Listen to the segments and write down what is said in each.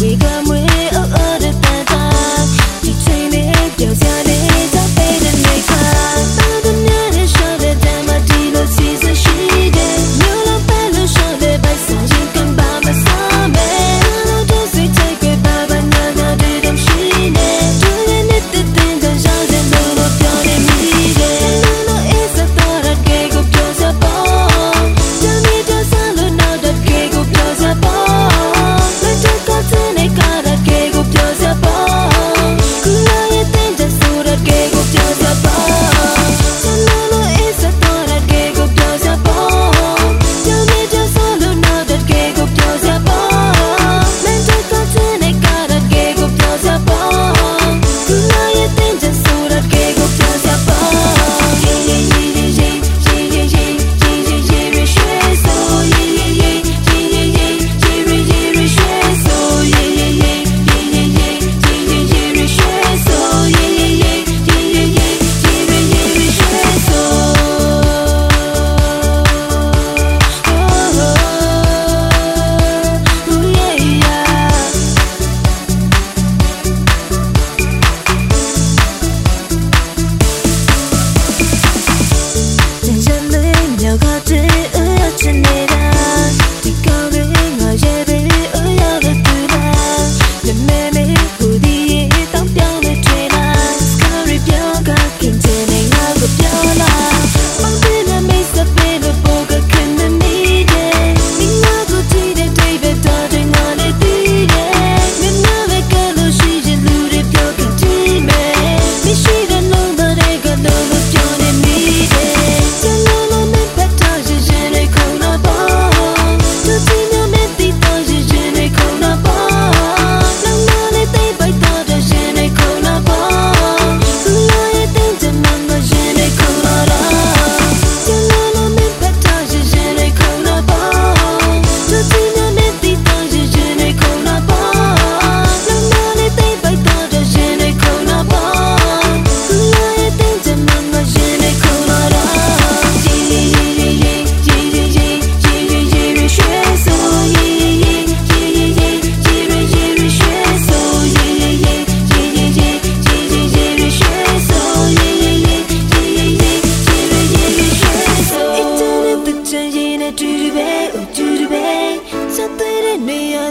ဝေကမွေအော်အော်တဲ့တန်တာဒီချိန်နဲ့ပြောင်းကြတဲ့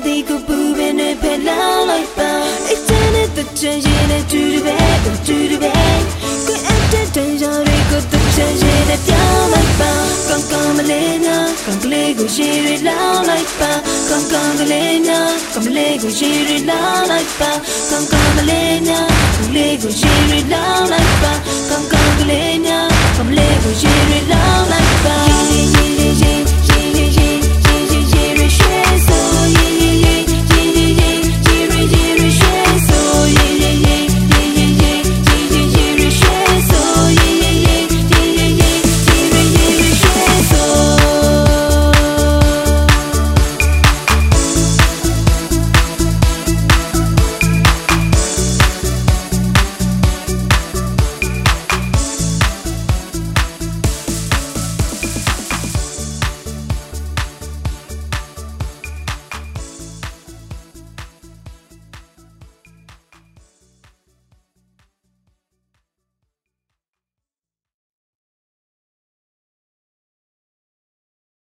သည်ကိုပူပင်နဲ့ဖယ်လာလိုက်ပါအချမ်းနဲ့တချင်ရင်းနဲ့တူတူပဲတူတူပဲကိုအပ်တဲ့တန်ရော်တွေကိုတချင်ရင်းနဲ့ပြောင်းလိုက်ပါကောင်းကောင်းမလေးများကောင်းကလေးကိုရေတွေလောင်းလိုက်ပါကောင်းကောင်းကလေးများကောင်းကလေးကိုရေတွေလောင်းလိုက်ပါကောင်းကောင်းမလေးများကောင်းကလေးကိုရေတွေလောင်းလိုက်ပါကောင်းကောင်းကလေးများ